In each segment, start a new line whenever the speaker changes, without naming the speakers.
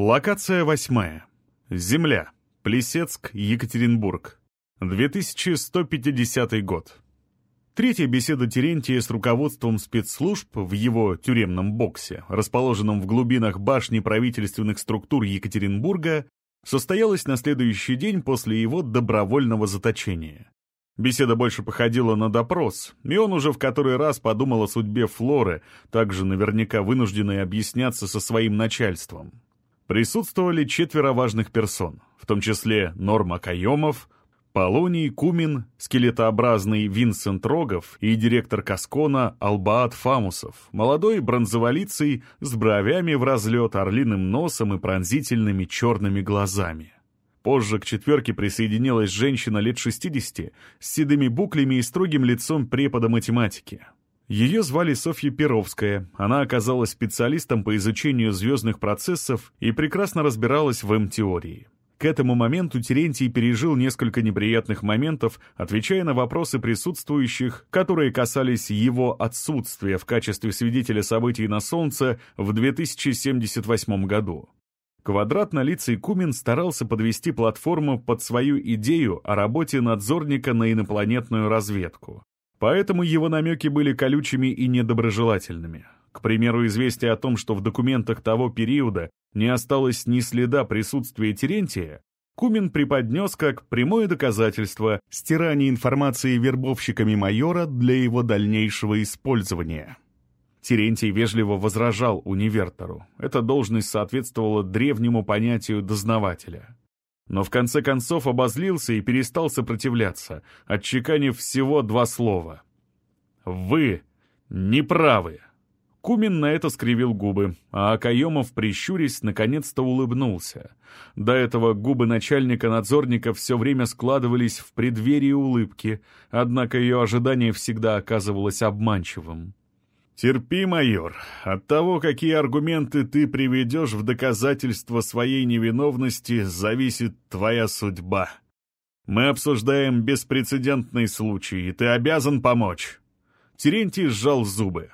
Локация восьмая. Земля. Плесецк, Екатеринбург. 2150 год. Третья беседа Терентия с руководством спецслужб в его тюремном боксе, расположенном в глубинах башни правительственных структур Екатеринбурга, состоялась на следующий день после его добровольного заточения. Беседа больше походила на допрос, и он уже в который раз подумал о судьбе Флоры, также наверняка вынужденной объясняться со своим начальством. Присутствовали четверо важных персон, в том числе Норма Каемов, Полоний Кумин, скелетообразный Винсент Рогов и директор Каскона Албаат Фамусов, молодой бронзоволицый с бровями в разлет, орлиным носом и пронзительными черными глазами. Позже к четверке присоединилась женщина лет 60 с седыми буклями и строгим лицом препода математики. Ее звали Софья Перовская, она оказалась специалистом по изучению звездных процессов и прекрасно разбиралась в М-теории. К этому моменту Терентий пережил несколько неприятных моментов, отвечая на вопросы присутствующих, которые касались его отсутствия в качестве свидетеля событий на Солнце в 2078 году. Квадратно-лицый Кумин старался подвести платформу под свою идею о работе надзорника на инопланетную разведку. Поэтому его намеки были колючими и недоброжелательными. К примеру, известие о том, что в документах того периода не осталось ни следа присутствия Терентия, Кумин преподнес как прямое доказательство стирания информации вербовщиками майора для его дальнейшего использования. Терентий вежливо возражал универтору. Эта должность соответствовала древнему понятию дознавателя. Но в конце концов обозлился и перестал сопротивляться, отчеканив всего два слова. «Вы неправы». Кумин на это скривил губы, а Акаемов, прищурясь, наконец-то улыбнулся. До этого губы начальника-надзорника все время складывались в преддверии улыбки, однако ее ожидание всегда оказывалось обманчивым. «Терпи, майор. От того, какие аргументы ты приведешь в доказательство своей невиновности, зависит твоя судьба. Мы обсуждаем беспрецедентный случай, и ты обязан помочь». Терентий сжал зубы.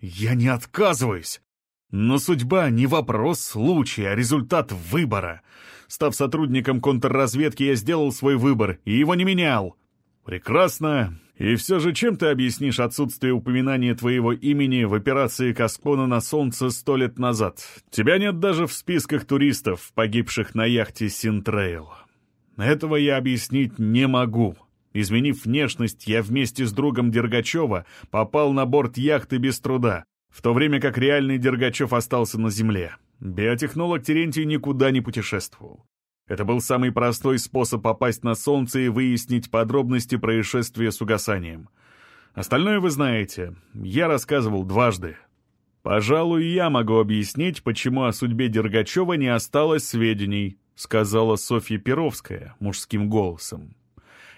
«Я не отказываюсь. Но судьба не вопрос случая, а результат выбора. Став сотрудником контрразведки, я сделал свой выбор и его не менял. Прекрасно. И все же чем ты объяснишь отсутствие упоминания твоего имени в операции Каскона на Солнце сто лет назад? Тебя нет даже в списках туристов, погибших на яхте Синтрейл. Этого я объяснить не могу. Изменив внешность, я вместе с другом Дергачева попал на борт яхты без труда, в то время как реальный Дергачев остался на земле. Биотехнолог Терентий никуда не путешествовал. Это был самый простой способ попасть на Солнце и выяснить подробности происшествия с угасанием. Остальное вы знаете. Я рассказывал дважды. «Пожалуй, я могу объяснить, почему о судьбе Дергачева не осталось сведений», сказала Софья Перовская мужским голосом.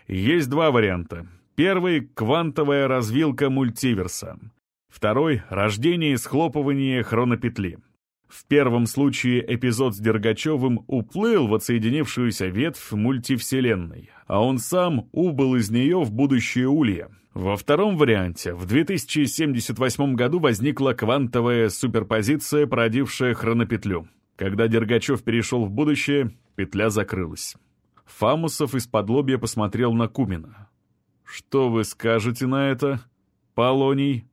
«Есть два варианта. Первый — квантовая развилка мультиверса. Второй — рождение и схлопывание хронопетли. В первом случае эпизод с Дергачевым уплыл в отсоединившуюся ветвь мультивселенной, а он сам убыл из нее в будущее улья. Во втором варианте в 2078 году возникла квантовая суперпозиция, породившая хронопетлю. Когда Дергачев перешел в будущее, петля закрылась. Фамусов из-под лобья посмотрел на Кумина. «Что вы скажете на это, Полоний?»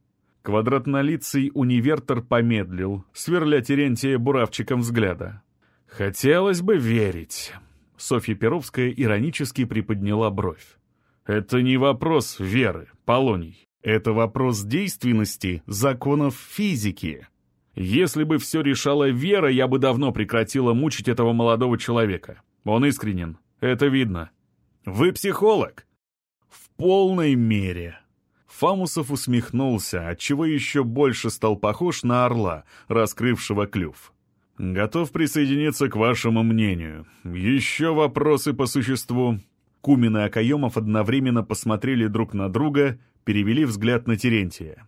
Квадратнолицый универтор помедлил, сверля Терентия буравчиком взгляда. «Хотелось бы верить». Софья Перовская иронически приподняла бровь. «Это не вопрос веры, Полоний. Это вопрос действенности законов физики. Если бы все решала вера, я бы давно прекратила мучить этого молодого человека. Он искренен, это видно. Вы психолог?» «В полной мере», Фамусов усмехнулся, отчего еще больше стал похож на орла, раскрывшего клюв. «Готов присоединиться к вашему мнению. Еще вопросы по существу?» Кумин и Акаемов одновременно посмотрели друг на друга, перевели взгляд на Терентия.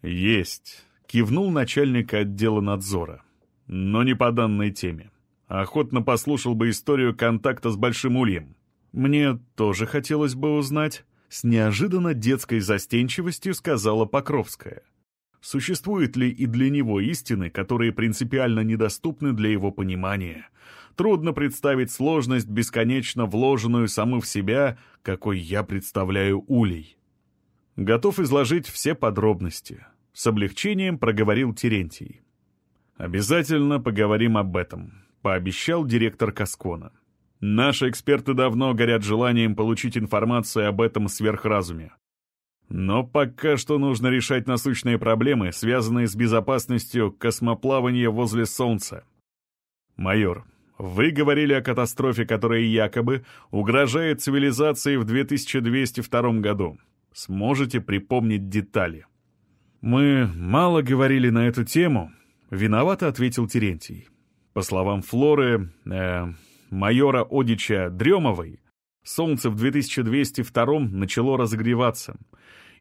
«Есть», — кивнул начальник отдела надзора. «Но не по данной теме. Охотно послушал бы историю контакта с Большим Ульем. Мне тоже хотелось бы узнать» с неожиданно детской застенчивостью сказала Покровская. Существуют ли и для него истины, которые принципиально недоступны для его понимания? Трудно представить сложность, бесконечно вложенную саму в себя, какой я представляю улей. Готов изложить все подробности. С облегчением проговорил Терентий. «Обязательно поговорим об этом», — пообещал директор Каскона. «Наши эксперты давно горят желанием получить информацию об этом сверхразуме. Но пока что нужно решать насущные проблемы, связанные с безопасностью космоплавания возле Солнца. Майор, вы говорили о катастрофе, которая якобы угрожает цивилизации в 2202 году. Сможете припомнить детали? Мы мало говорили на эту тему, виновато ответил Терентий. По словам Флоры, э, майора Одича Дремовой, Солнце в 2202 начало разогреваться —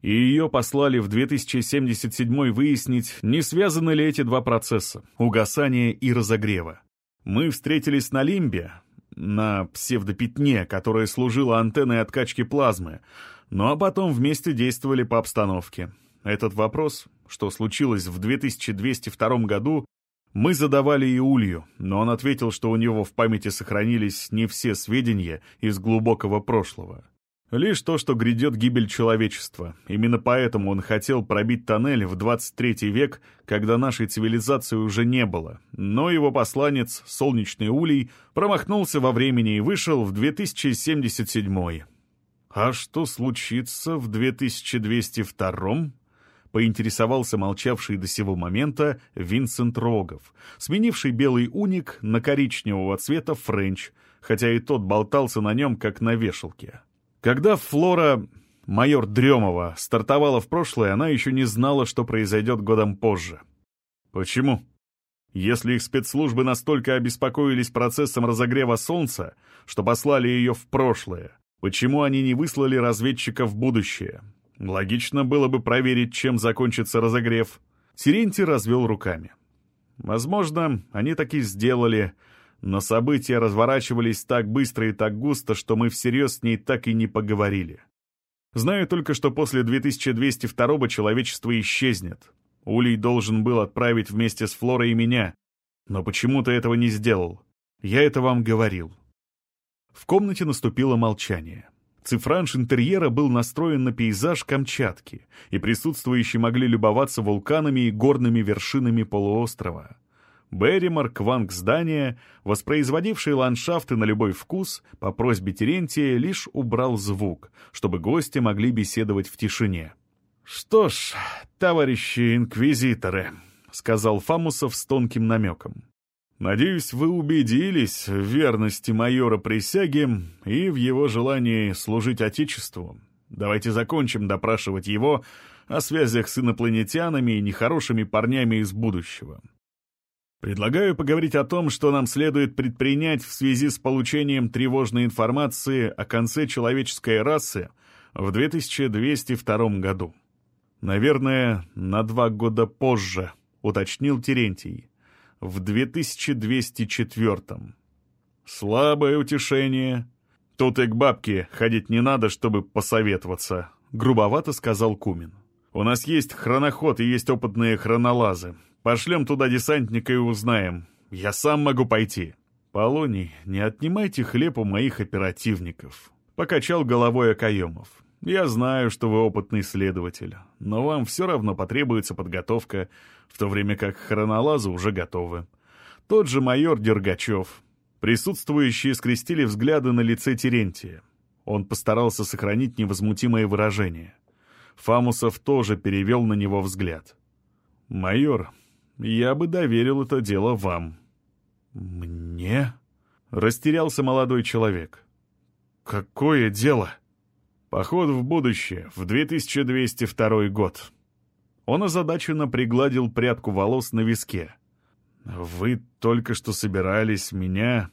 и ее послали в 2077 выяснить, не связаны ли эти два процесса — угасания и разогрева. Мы встретились на Лимбе, на псевдопятне, которое служило антенной откачки плазмы, ну а потом вместе действовали по обстановке. Этот вопрос, что случилось в 2202 году, мы задавали и Улью, но он ответил, что у него в памяти сохранились не все сведения из глубокого прошлого. Лишь то, что грядет гибель человечества. Именно поэтому он хотел пробить тоннель в 23 век, когда нашей цивилизации уже не было. Но его посланец, солнечный улей, промахнулся во времени и вышел в 2077 «А что случится в 2202-м?» Поинтересовался молчавший до сего момента Винсент Рогов, сменивший белый уник на коричневого цвета френч, хотя и тот болтался на нем, как на вешалке. Когда Флора, майор Дремова, стартовала в прошлое, она еще не знала, что произойдет годом позже. Почему? Если их спецслужбы настолько обеспокоились процессом разогрева Солнца, что послали ее в прошлое, почему они не выслали разведчика в будущее? Логично было бы проверить, чем закончится разогрев. Терентий развел руками. Возможно, они таки сделали, но события разворачивались так быстро и так густо, что мы всерьез с ней так и не поговорили. Знаю только, что после 2202 человечество исчезнет. Улей должен был отправить вместе с Флорой и меня, но почему-то этого не сделал. Я это вам говорил. В комнате наступило молчание. Цифранж интерьера был настроен на пейзаж Камчатки, и присутствующие могли любоваться вулканами и горными вершинами полуострова. Берримор, кванг здания, воспроизводивший ландшафты на любой вкус, по просьбе Терентия лишь убрал звук, чтобы гости могли беседовать в тишине. «Что ж, товарищи инквизиторы», — сказал Фамусов с тонким намеком. «Надеюсь, вы убедились в верности майора присяги и в его желании служить Отечеству. Давайте закончим допрашивать его о связях с инопланетянами и нехорошими парнями из будущего. Предлагаю поговорить о том, что нам следует предпринять в связи с получением тревожной информации о конце человеческой расы в 2202 году. Наверное, на два года позже, уточнил Терентий, в 2204. Слабое утешение. Тут и к бабке ходить не надо, чтобы посоветоваться, грубовато сказал Кумин. У нас есть хроноход и есть опытные хронолазы. Пошлем туда десантника и узнаем. Я сам могу пойти». «Полоний, не отнимайте хлеб у моих оперативников», — покачал головой Акаемов. «Я знаю, что вы опытный следователь, но вам все равно потребуется подготовка, в то время как хронолазы уже готовы. Тот же майор Дергачев». Присутствующие скрестили взгляды на лице Терентия. Он постарался сохранить невозмутимое выражение. Фамусов тоже перевел на него взгляд. «Майор, я бы доверил это дело вам». «Мне?» — растерялся молодой человек. «Какое дело?» «Поход в будущее, в 2202 год». Он озадаченно пригладил прядку волос на виске. «Вы только что собирались меня...»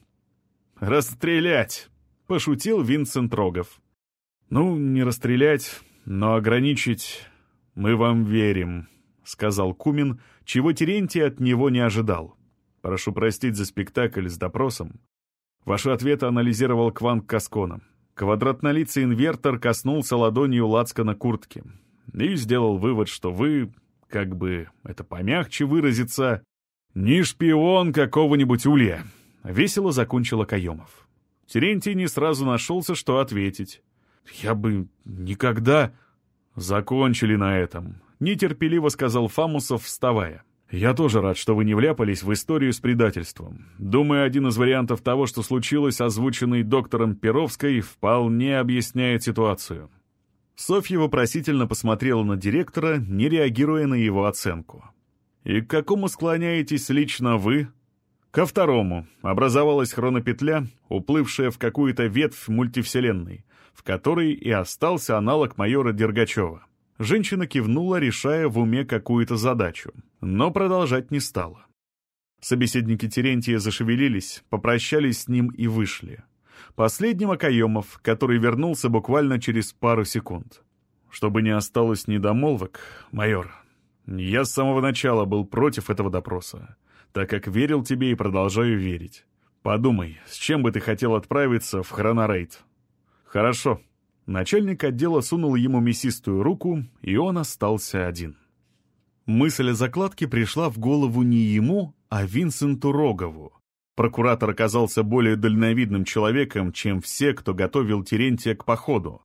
«Расстрелять!» — пошутил Винсент Рогов. «Ну, не расстрелять, но ограничить мы вам верим», — сказал Кумин, чего Терентий от него не ожидал. «Прошу простить за спектакль с допросом». Ваши ответы анализировал Кванг Каскона. Квадратнолицый инвертор коснулся ладонью лацкана куртки и сделал вывод, что вы как бы это помягче выразиться, не шпион какого-нибудь улья. Весело закончила Каемов. Терентий не сразу нашелся, что ответить. «Я бы никогда...» «Закончили на этом», — нетерпеливо сказал Фамусов, вставая. «Я тоже рад, что вы не вляпались в историю с предательством. Думаю, один из вариантов того, что случилось, озвученный доктором Перовской, вполне объясняет ситуацию». Софья вопросительно посмотрела на директора, не реагируя на его оценку. «И к какому склоняетесь лично вы?» Ко второму образовалась хронопетля, уплывшая в какую-то ветвь мультивселенной, в которой и остался аналог майора Дергачева. Женщина кивнула, решая в уме какую-то задачу, но продолжать не стала. Собеседники Терентия зашевелились, попрощались с ним и вышли. Последним Акаемов, который вернулся буквально через пару секунд. Чтобы не осталось недомолвок, майор, я с самого начала был против этого допроса так как верил тебе и продолжаю верить. Подумай, с чем бы ты хотел отправиться в хронорейд?» «Хорошо». Начальник отдела сунул ему мясистую руку, и он остался один. Мысль о закладке пришла в голову не ему, а Винсенту Рогову. Прокуратор оказался более дальновидным человеком, чем все, кто готовил Терентия к походу.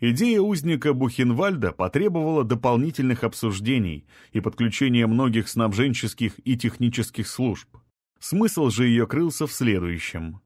Идея узника Бухенвальда потребовала дополнительных обсуждений и подключения многих снабженческих и технических служб. Смысл же ее крылся в следующем.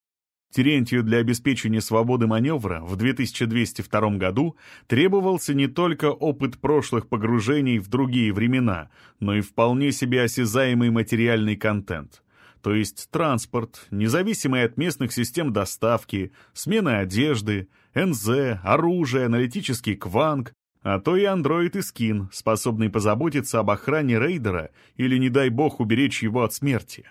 Терентию для обеспечения свободы маневра в 2202 году требовался не только опыт прошлых погружений в другие времена, но и вполне себе осязаемый материальный контент — то есть транспорт, независимый от местных систем доставки, смена одежды, НЗ, оружие, аналитический кванг, а то и андроид и скин, способный позаботиться об охране рейдера или, не дай бог, уберечь его от смерти.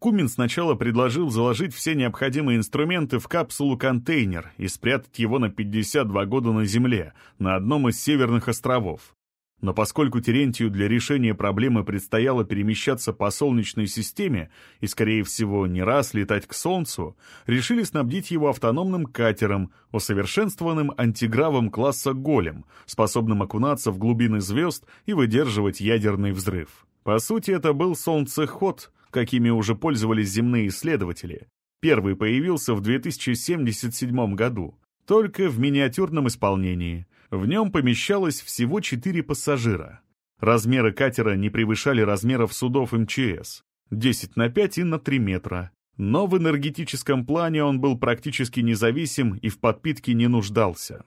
Кумин сначала предложил заложить все необходимые инструменты в капсулу-контейнер и спрятать его на 52 года на Земле, на одном из северных островов. Но поскольку Терентию для решения проблемы предстояло перемещаться по Солнечной системе и, скорее всего, не раз летать к Солнцу, решили снабдить его автономным катером, усовершенствованным антигравом класса «Голем», способным окунаться в глубины звезд и выдерживать ядерный взрыв. По сути, это был солнцеход, какими уже пользовались земные исследователи. Первый появился в 2077 году, только в миниатюрном исполнении — в нем помещалось всего четыре пассажира. Размеры катера не превышали размеров судов МЧС — 10 на 5 и на 3 метра. Но в энергетическом плане он был практически независим и в подпитке не нуждался.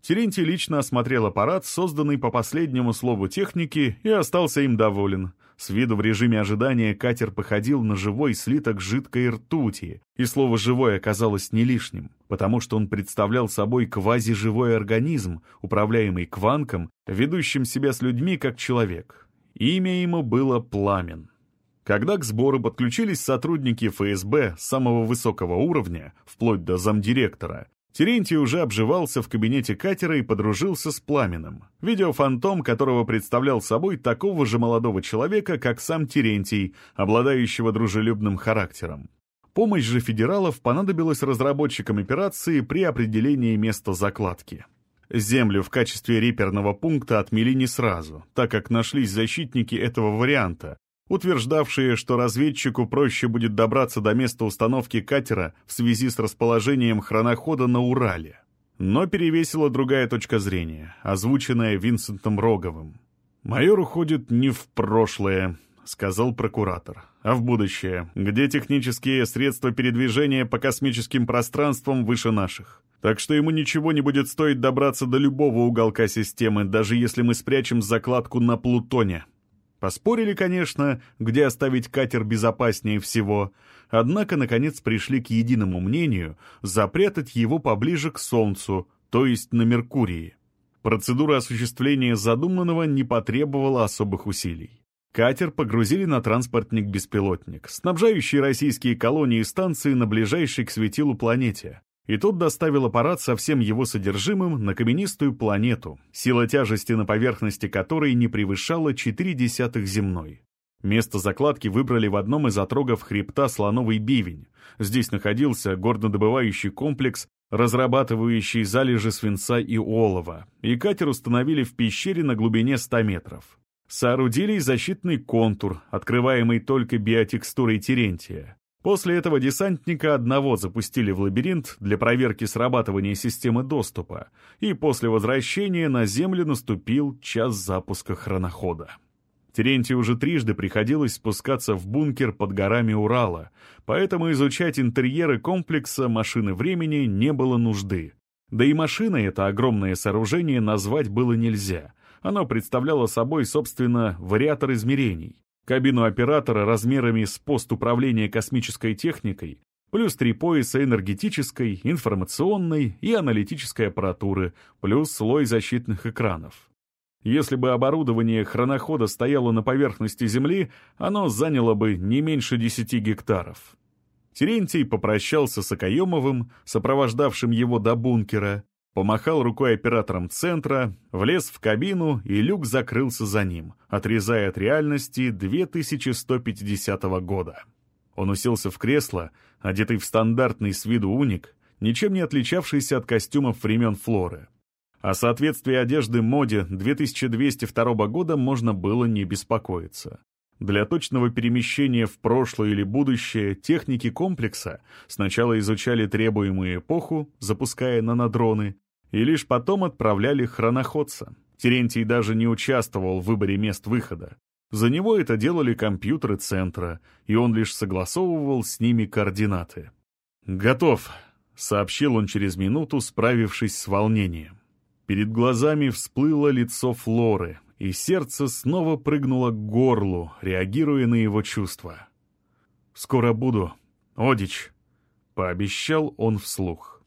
Терентий лично осмотрел аппарат, созданный по последнему слову техники, и остался им доволен. С виду в режиме ожидания катер походил на живой слиток жидкой ртути, и слово «живой» оказалось не лишним, потому что он представлял собой квазиживой организм, управляемый кванком, ведущим себя с людьми как человек. Имя ему было Пламен. Когда к сбору подключились сотрудники ФСБ самого высокого уровня, вплоть до замдиректора, Терентий уже обживался в кабинете катера и подружился с Пламенным, видеофантом которого представлял собой такого же молодого человека, как сам Терентий, обладающего дружелюбным характером. Помощь же федералов понадобилась разработчикам операции при определении места закладки. Землю в качестве реперного пункта отмели не сразу, так как нашлись защитники этого варианта, утверждавшие, что разведчику проще будет добраться до места установки катера в связи с расположением хронохода на Урале. Но перевесила другая точка зрения, озвученная Винсентом Роговым. «Майор уходит не в прошлое», — сказал прокуратор, «а в будущее, где технические средства передвижения по космическим пространствам выше наших. Так что ему ничего не будет стоить добраться до любого уголка системы, даже если мы спрячем закладку на Плутоне». Поспорили, конечно, где оставить катер безопаснее всего, однако, наконец, пришли к единому мнению запрятать его поближе к Солнцу, то есть на Меркурии. Процедура осуществления задуманного не потребовала особых усилий. Катер погрузили на транспортник-беспилотник, снабжающий российские колонии станции на ближайшей к светилу планете, и тот доставил аппарат со всем его содержимым на каменистую планету, сила тяжести на поверхности которой не превышала 4 десятых земной. Место закладки выбрали в одном из отрогов хребта Слоновый Бивень. Здесь находился горнодобывающий комплекс, разрабатывающий залежи свинца и олова, и катер установили в пещере на глубине 100 метров. Соорудили защитный контур, открываемый только биотекстурой Терентия. После этого десантника одного запустили в лабиринт для проверки срабатывания системы доступа, и после возвращения на Землю наступил час запуска хронохода. Терентию уже трижды приходилось спускаться в бункер под горами Урала, поэтому изучать интерьеры комплекса машины времени не было нужды. Да и машиной это огромное сооружение назвать было нельзя. Оно представляло собой, собственно, вариатор измерений. Кабину оператора размерами с пост управления космической техникой, плюс три пояса энергетической, информационной и аналитической аппаратуры, плюс слой защитных экранов. Если бы оборудование хронохода стояло на поверхности Земли, оно заняло бы не меньше 10 гектаров. Терентий попрощался с Окоемовым, сопровождавшим его до бункера, помахал рукой оператором центра, влез в кабину, и люк закрылся за ним, отрезая от реальности 2150 года. Он уселся в кресло, одетый в стандартный с виду уник, ничем не отличавшийся от костюмов времен Флоры. О соответствии одежды моде 2202 года можно было не беспокоиться. Для точного перемещения в прошлое или будущее техники комплекса сначала изучали требуемую эпоху, запуская нанодроны, и лишь потом отправляли хроноходца. Терентий даже не участвовал в выборе мест выхода. За него это делали компьютеры центра, и он лишь согласовывал с ними координаты. «Готов», — сообщил он через минуту, справившись с волнением. Перед глазами всплыло лицо Флоры, и сердце снова прыгнуло к горлу, реагируя на его чувства. «Скоро буду, Одич», — пообещал он вслух.